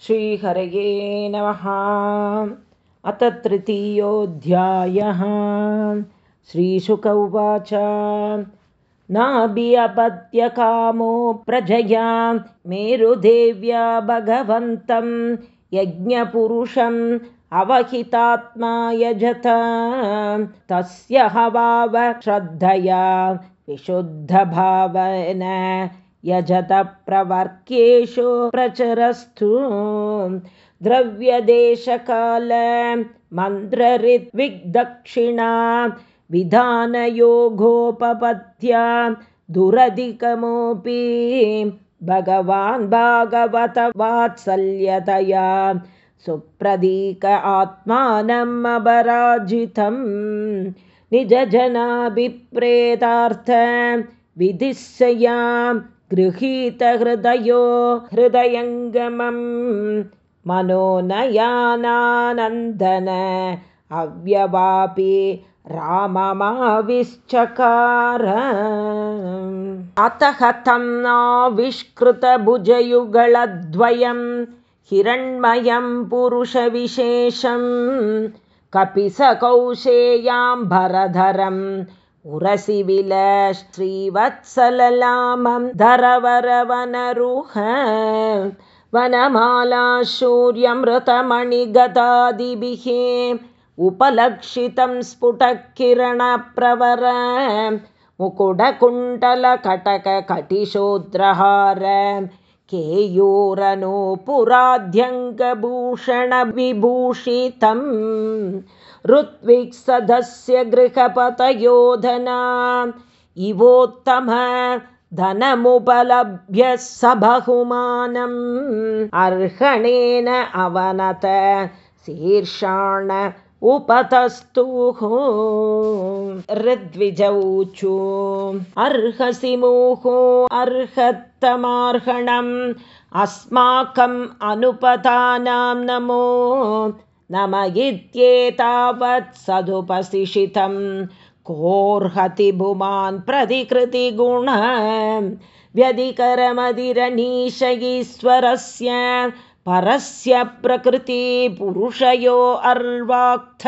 श्रीहरये नमः। अथ तृतीयोऽध्यायः। श्रीशुक उवाच। नाभ्यपत्यकामो प्रजया मेरुदेव्या भगवन्तं यज्ञपुरुषम् अवहितात्मा यजत। तस्य हवाव श्रद्धया विशुद्धभावन यजत प्रवर्क्येषु प्रचरस्तु। द्रव्यदेशकाल मन्त्रऋद्विग्दक्षिणा विधानयोगोपपत्या दुरधिकमोऽपि भगवान् भागवत वात्सल्यतया सुप्रदीक आत्मानम् अपराजितं निजजनाभिप्रेतार्थ विधिस्सया गृहीतहृदयो हृदयङ्गमं मनोनयानानन्दन अव्यवापि राममाविश्चकार अतः तं नाविष्कृतभुजयुगलद्वयं हिरण्मयं पुरुषविशेषं कपि स कौशेयाम्बरधरम् उरसि विल श्रीवत्सललामं धरवरवनरुह वनमाला शौर्यमृतमणिगदादिभिः उपलक्षितं स्फुटकिरणप्रवर मुकुटकुण्डलकटककटिशोद्रहार केयूरनोपुराध्यङ्गभूषणविभूषितम् ऋत्विक्सदस्य गृहपतयोधना इवोत्तम धनमुपलभ्य स बहुमानम् अर्हणेन अवनत शीर्षाण उपतस्तुः ऋद्विजौचु अर्हसि मुहो। अर्हत्तमार्हणम्। अस्माकम् अनुपतानां नमो। नम इत्येतावत् सदुपशिषितं कोर्हति भुमान् प्रतिकृतिगुण व्यधिकरमधिरनीश ईश्वरस्य परस्य प्रकृतिपुरुषयो अर्वाक्थ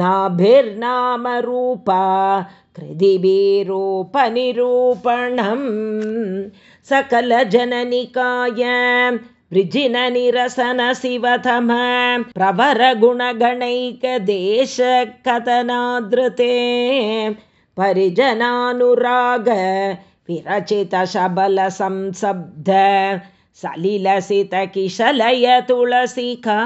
नाभिर्नामरूपा कृदिभिरूपनिरूपणं सकलजननिकाय वृजिननिरसन शिवतम प्रवरगुणगणैकदेशकथनादृते परिजनानुराग विरचितशबलसंसब्ध सलिलसितकिशलय तुलसिका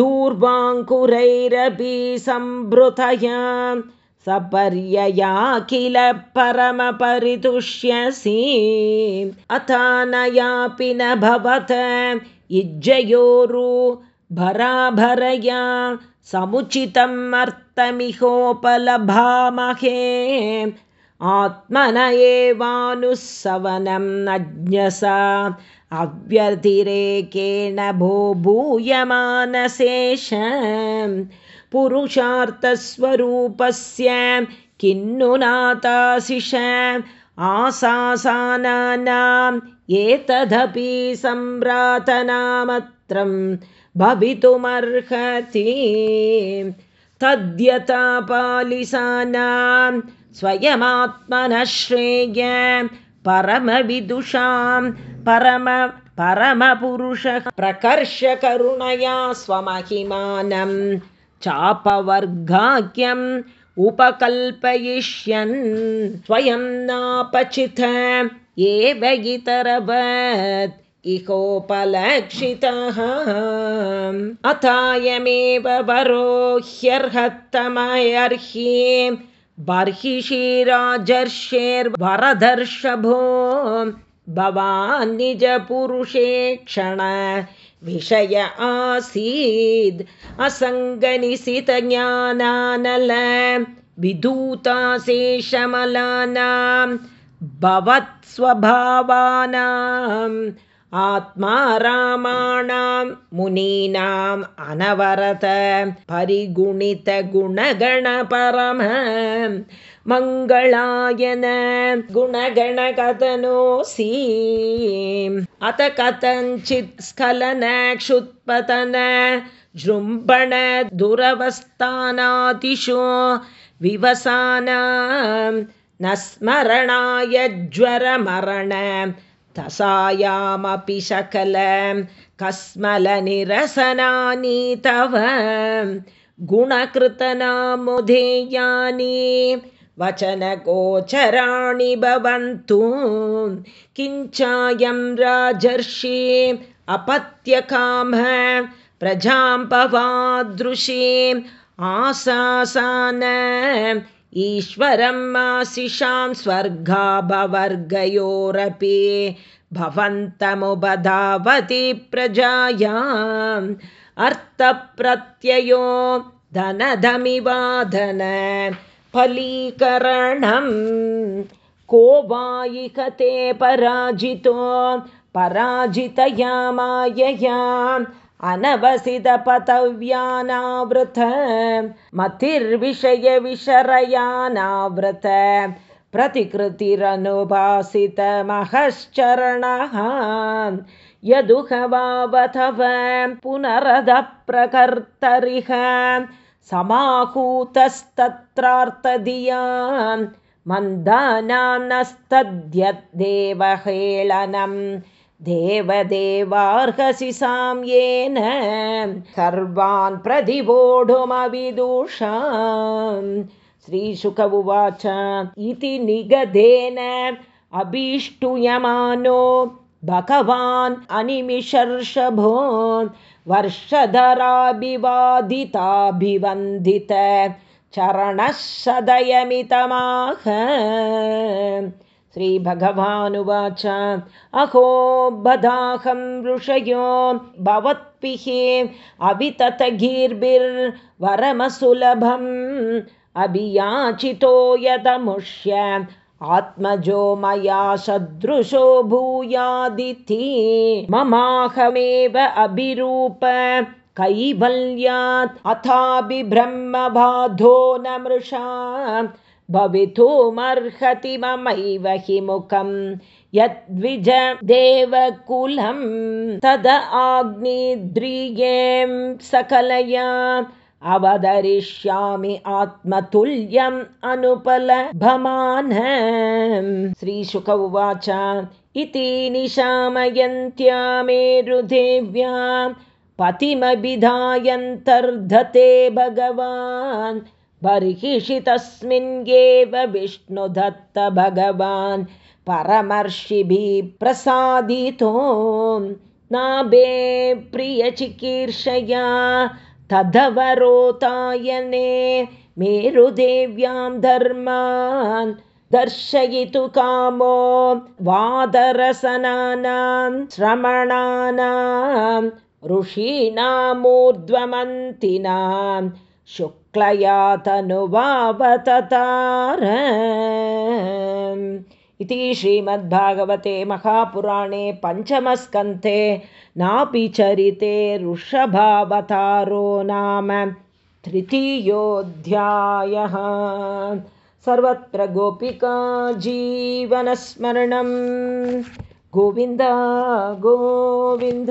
दूर्वाङ्कुरैरपि सम्भृतया सपर्यया किल परमपरितुष्यसि अथानयापि न भवत इज्जयोरु भराभरया समुचितम् अर्थमिहोपलभामहे आत्मन एवानुःसवनं नज्ञसा। अव्यतिरेकेण भो भूयमानशेष। पुरुषार्थस्वरूपस्य किन्नु नाताशिष। आसासानानाम् एतदपि सम्भ्रातनामत्रं भवितुमर्हति तद्यथा पालिसानां स्वयमात्मनः श्रेय परमविदुषां परम परमपुरुषः प्रकर्षकरुणया स्वमहिमानम् चापवर्गाख्यम् उपकल्पयिष्यन् स्वयं नापचित एव इतरवत् इहोपलक्षितः अथायमेव वरो ह्यर्हत्तमयर्हि बर्हिषिराजर्षेर्वरदर्शभो भवान् निजपुरुषे क्षण विषय आसीद्। असङ्गनिशितज्ञानानल विधूताशेषमलानां भवत्स्वभावानाम् आत्मा रामाणां मुनीनाम् अनवरत परिगुणितगुणगणपरम मङ्गलायन गुणगणकथनोऽसि अथ कथञ्चित् स्खलन क्षुत्पतन जृम्भण दुरवस्थानादिषु विवसान। न स्मरणाय ज्वरमरण तसायामपि सकल कस्मलनिरसनानि तव गुणकृतनामुधेयानि वचनगोचराणि भवन्तु। किञ्चायं राजर्षि अपत्यकाम प्रजां पवादृशीम् आसासान ईश्वरम् आशिषां स्वर्गाभवर्गयोरपि भवन्तमुपधावति प्रजायाम्। अर्थप्रत्ययो धनधमिवाधन फलीकरणं। को वायिकते पराजितो पराजितया मायया अनवसितपतव्यानावृत मतिर्विषयविशरयानावृत प्रतिकृतिरनुभासितमहश्चरणः यदुहवावथव पुनरधप्रकर्तरिह समाहूतस्तत्रार्थधिया मन्दानां नस्तद्यद्देवहेळनं देवदेवार्हसि साम्येन सर्वान् प्रतिवोढुमविदुषा श्रीशुक उवाच इति निगधेन अभीष्टुयमानो भगवान् अनिमिषर्षभो वर्षधराभिवादिताभिवन्दित चरणः सदयमितमाह श्रीभगवानुवाच अहो बदाहं ऋषयो भवत्पिः अविततगीर्भिर्वरमसुलभम् अभियाचितो यदमुष्य आत्मजो मया सदृशो भूयादिति। ममाहमेव अभिरूप कैवल्यात् अथाभिब्रह्मबाधो न मृषा भवितुमर्हति ममैव हि मुखं यद्विज देवकुलं तद आग्निद्रियें सकलया अवतरिष्यामि आत्मतुल्यम् अनुपलभमान श्रीशुक उवाच इति निशामयन्त्या मेरुदेव्या पतिमभिधायन्तर्धते भगवान् बर्हिषि एव विष्णुदत्त भगवान् परमर्षिभिः प्रसादितो नाभे प्रियचिकीर्षया तदवरोतायने मेरुदेव्यां धर्मान् दर्शयितु कामो वादरसनानां श्रमणानां ऋषीणामूर्ध्वमन्तिनां शुक्लया तनुवावततार इति श्रीमद्भागवते महापुराणे पञ्चमस्कन्ते नापि चरिते ऋषभावतारो नाम तृतीयोऽध्यायः। सर्वत्र गोपिका जीवनस्मरणं गोविन्द गोविन्द